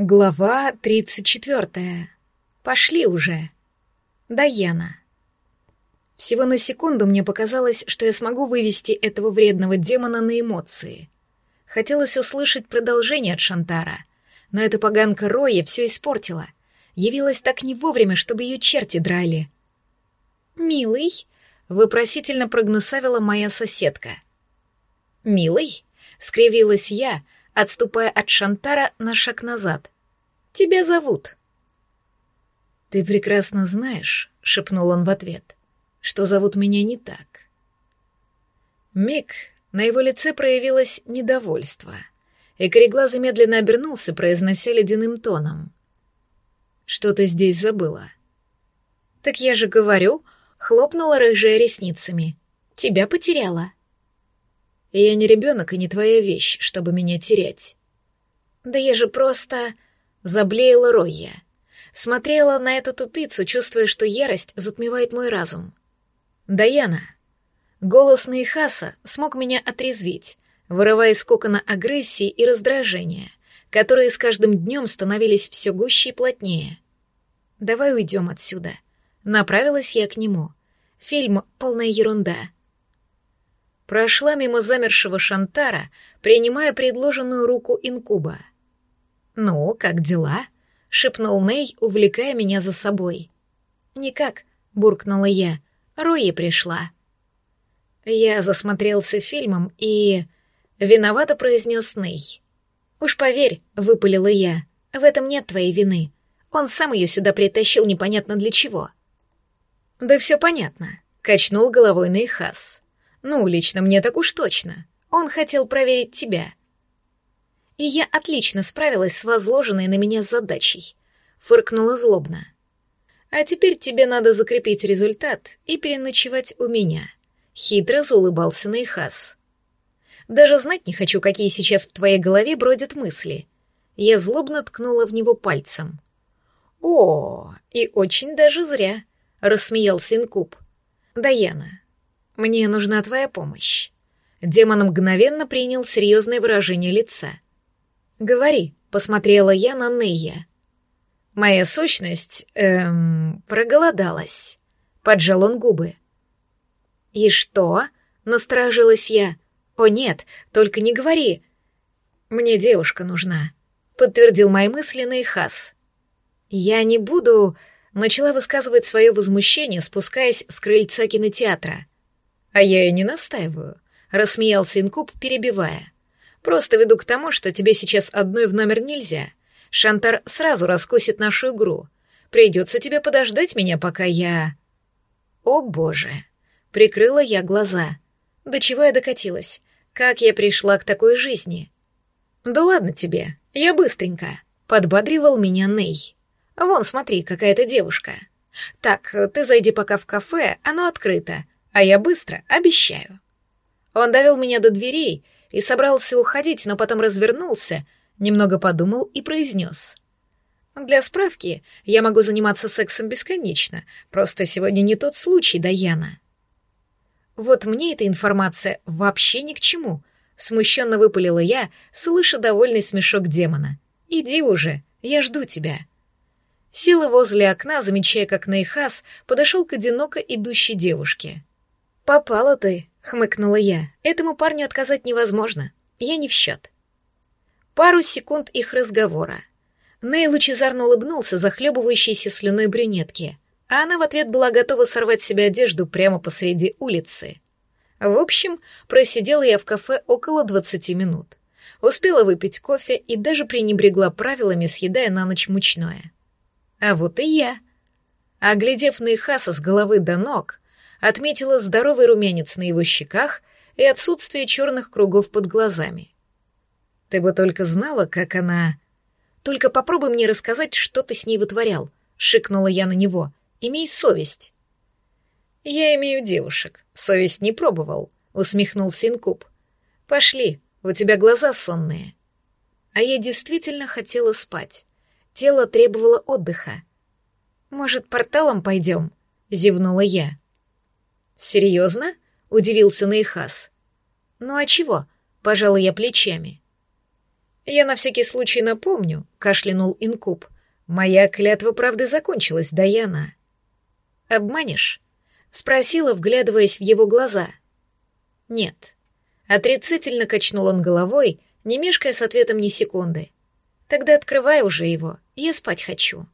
Глава 34. Пошли уже. Даяна. Всего на секунду мне показалось, что я смогу вывести этого вредного демона на эмоции. Хотелось услышать продолжение от Шантара, но эта поганка Роя все испортила. Явилась так не вовремя, чтобы ее черти драли. «Милый?» — вопросительно прогнусавила моя соседка. «Милый?» — скривилась я — отступая от Шантара на шаг назад. «Тебя зовут». «Ты прекрасно знаешь», — шепнул он в ответ, — «что зовут меня не так». Миг на его лице проявилось недовольство, и Кореглазый медленно обернулся, произнося ледяным тоном. «Что ты здесь забыла?» «Так я же говорю», — хлопнула рыжая ресницами. «Тебя потеряла». И я не ребенок и не твоя вещь, чтобы меня терять. Да я же просто... Заблеяла Ройя. Смотрела на эту тупицу, чувствуя, что ярость затмевает мой разум. Даяна. Голос Наихаса смог меня отрезвить, вырывая из кокона агрессии и раздражения, которые с каждым днем становились все гуще и плотнее. «Давай уйдем отсюда». Направилась я к нему. Фильм — полная ерунда прошла мимо замершего Шантара, принимая предложенную руку инкуба. «Ну, как дела?» — шепнул Ней, увлекая меня за собой. «Никак», — буркнула я. «Рои пришла». Я засмотрелся фильмом и... Виновато произнес Ней. «Уж поверь», — выпалила я, — «в этом нет твоей вины. Он сам ее сюда притащил непонятно для чего». «Да все понятно», — качнул головой Нейхас. Ну, лично мне так уж точно. Он хотел проверить тебя. И я отлично справилась с возложенной на меня задачей. Фыркнула злобно. А теперь тебе надо закрепить результат и переночевать у меня. Хитро заулыбался Нейхас. Даже знать не хочу, какие сейчас в твоей голове бродят мысли. Я злобно ткнула в него пальцем. «О, и очень даже зря», — рассмеялся Инкуб. «Даяна, мне нужна твоя помощь». Демон мгновенно принял серьезное выражение лица. «Говори», — посмотрела я на Нейя. «Моя сущность, эм, проголодалась», — поджал он губы. «И что?» — насторожилась я. «О нет, только не говори». «Мне девушка нужна», — подтвердил мои мысли Нейхас. «Я не буду...» — начала высказывать свое возмущение, спускаясь с крыльца кинотеатра. «А я и не настаиваю», — рассмеялся Инкуб, перебивая. «Просто веду к тому, что тебе сейчас одной в номер нельзя. Шантар сразу раскусит нашу игру. Придется тебе подождать меня, пока я...» «О, боже!» — прикрыла я глаза. «До чего я докатилась? Как я пришла к такой жизни?» «Да ладно тебе, я быстренько», — подбадривал меня Ней. «Вон, смотри, какая-то девушка. Так, ты зайди пока в кафе, оно открыто а я быстро, обещаю. Он довел меня до дверей и собрался уходить, но потом развернулся, немного подумал и произнес. «Для справки, я могу заниматься сексом бесконечно, просто сегодня не тот случай, Даяна». Вот мне эта информация вообще ни к чему, смущенно выпалила я, слыша довольный смешок демона. «Иди уже, я жду тебя». Села возле окна, замечая, как Нейхас подошел к одиноко идущей девушке. «Попала ты», — хмыкнула я. «Этому парню отказать невозможно. Я не в счет». Пару секунд их разговора. Ней лучезарно улыбнулся захлебывающейся слюной брюнетки, а она в ответ была готова сорвать себе одежду прямо посреди улицы. В общем, просидела я в кафе около двадцати минут. Успела выпить кофе и даже пренебрегла правилами, съедая на ночь мучное. А вот и я. Оглядев Нейхаса с головы до ног, отметила здоровый румянец на его щеках и отсутствие черных кругов под глазами. Ты бы только знала, как она... Только попробуй мне рассказать, что ты с ней вытворял, шикнула я на него. Имей совесть. Я имею девушек, совесть не пробовал, усмехнулся Инкуб. Пошли, у тебя глаза сонные. А я действительно хотела спать. Тело требовало отдыха. Может, порталом пойдем? зевнула я. «Серьезно?» — удивился Нейхас. «Ну а чего?» — пожала я плечами. «Я на всякий случай напомню», — кашлянул Инкуб. «Моя клятва правды закончилась, Даяна». «Обманешь?» — спросила, вглядываясь в его глаза. «Нет». Отрицательно качнул он головой, не мешкая с ответом ни секунды. «Тогда открывай уже его, я спать хочу».